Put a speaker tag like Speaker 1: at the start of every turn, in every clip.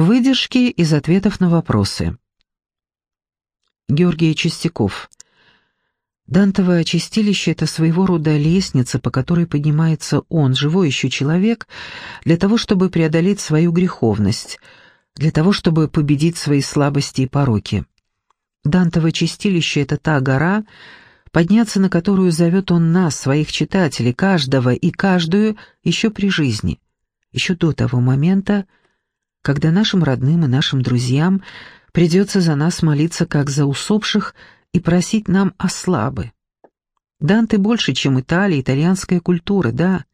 Speaker 1: Выдержки из ответов на вопросы. Георгий Чистяков. Дантово чистилище — это своего рода лестница, по которой поднимается он, живой еще человек, для того, чтобы преодолеть свою греховность, для того, чтобы победить свои слабости и пороки. Дантово чистилище — это та гора, подняться на которую зовет он нас, своих читателей, каждого и каждую еще при жизни, еще до того момента, когда нашим родным и нашим друзьям придется за нас молиться как за усопших и просить нам о слабы. Данте больше, чем Италия, итальянская культура, да.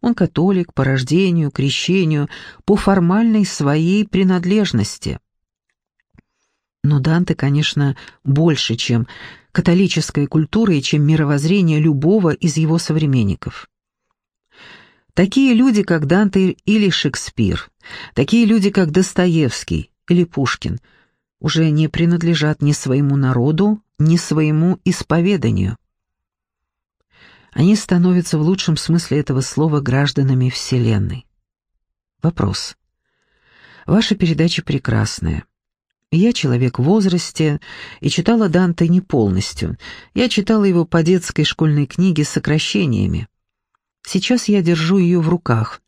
Speaker 1: Он католик по рождению, крещению, по формальной своей принадлежности. Но Данте, конечно, больше, чем католическая культура и чем мировоззрение любого из его современников. Такие люди, как Данте или Шекспир, такие люди, как Достоевский или Пушкин, уже не принадлежат ни своему народу, ни своему исповеданию. Они становятся в лучшем смысле этого слова гражданами Вселенной. Вопрос. Ваша передача прекрасная. Я человек в возрасте и читала Данте не полностью. Я читала его по детской школьной книге с сокращениями. Сейчас я держу ее в руках.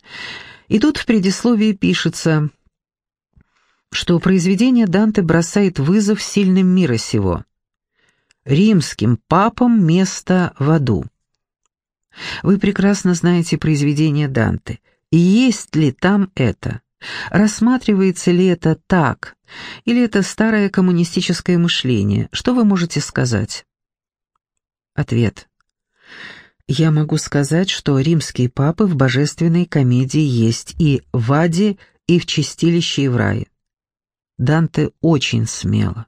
Speaker 1: И тут в предисловии пишется, что произведение Данте бросает вызов сильным мира сего. Римским папам место в аду. Вы прекрасно знаете произведение Данте. И есть ли там это? Рассматривается ли это так? Или это старое коммунистическое мышление? Что вы можете сказать? Ответ. Я могу сказать, что римские папы в божественной комедии есть и в аде, и в чистилище, и в рае. Данте очень смело.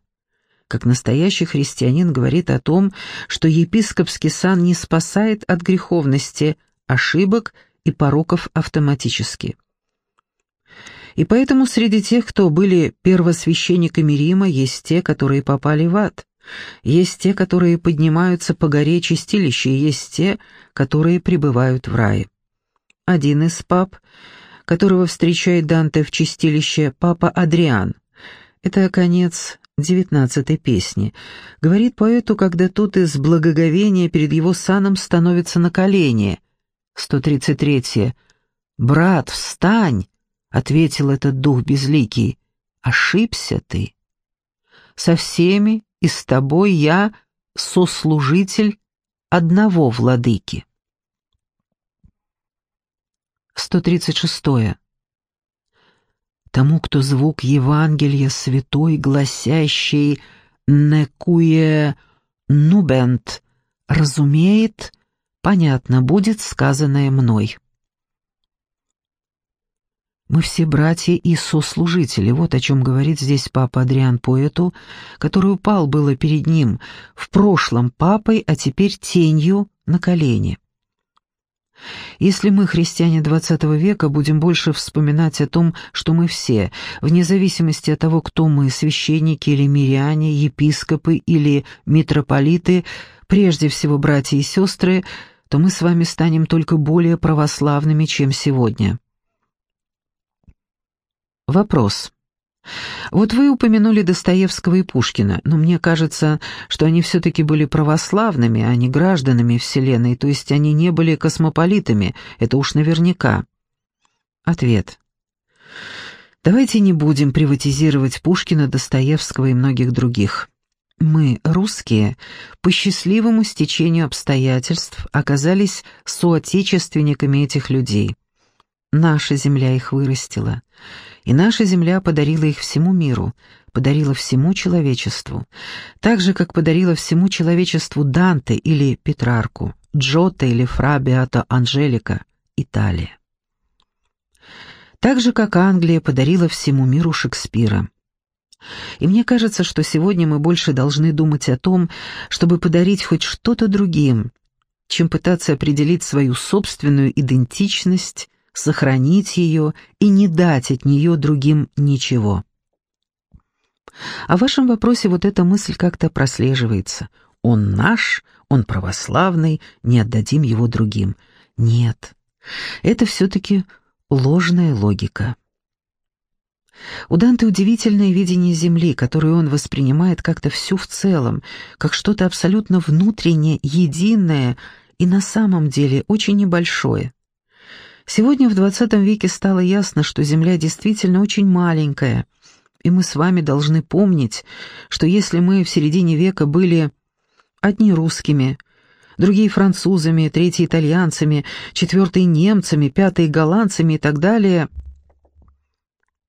Speaker 1: Как настоящий христианин говорит о том, что епископский сан не спасает от греховности, ошибок и пороков автоматически. И поэтому среди тех, кто были первосвященниками Рима, есть те, которые попали в ад. Есть те, которые поднимаются по горе чистилища, и есть те, которые пребывают в рае. Один из пап, которого встречает Данте в чистилище, папа Адриан. Это конец девятнадцатой песни. Говорит поэту, когда тот из благоговения перед его саном становится на колени. 133. «Брат, встань!» — ответил этот дух безликий. «Ошибся ты. Со всеми и с тобой я сослужитель одного владыки. 136. Тому, кто звук Евангелия святой, гласящий «некуе нубент», разумеет, понятно будет сказанное мной. Мы все братья и сослужители, вот о чем говорит здесь папа Адриан поэту, который упал было перед ним, в прошлом папой, а теперь тенью на колени. Если мы, христиане XX века, будем больше вспоминать о том, что мы все, вне зависимости от того, кто мы, священники или миряне, епископы или митрополиты, прежде всего братья и сестры, то мы с вами станем только более православными, чем сегодня. Вопрос. Вот вы упомянули Достоевского и Пушкина, но мне кажется, что они все-таки были православными, а не гражданами Вселенной, то есть они не были космополитами, это уж наверняка. Ответ. Давайте не будем приватизировать Пушкина, Достоевского и многих других. Мы, русские, по счастливому стечению обстоятельств оказались соотечественниками этих людей. Наша земля их вырастила, и наша земля подарила их всему миру, подарила всему человечеству, так же, как подарила всему человечеству Данте или Петрарку, Джотто или Фра Беато Анжелика, Италия. Так же, как Англия подарила всему миру Шекспира. И мне кажется, что сегодня мы больше должны думать о том, чтобы подарить хоть что-то другим, чем пытаться определить свою собственную идентичность сохранить ее и не дать от нее другим ничего. А в вашем вопросе вот эта мысль как-то прослеживается. Он наш, он православный, не отдадим его другим. Нет, это все-таки ложная логика. У Данте удивительное видение Земли, которую он воспринимает как-то всю в целом, как что-то абсолютно внутреннее, единое и на самом деле очень небольшое. Сегодня в XX веке стало ясно, что Земля действительно очень маленькая, и мы с вами должны помнить, что если мы в середине века были одни русскими, другие французами, третьи итальянцами, четвертые немцами, пятые голландцами и так далее,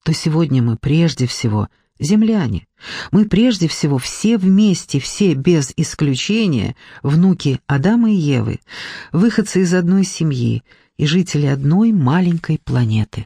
Speaker 1: то сегодня мы прежде всего земляне. Мы прежде всего все вместе, все без исключения, внуки Адама и Евы, выходцы из одной семьи и жители одной маленькой планеты.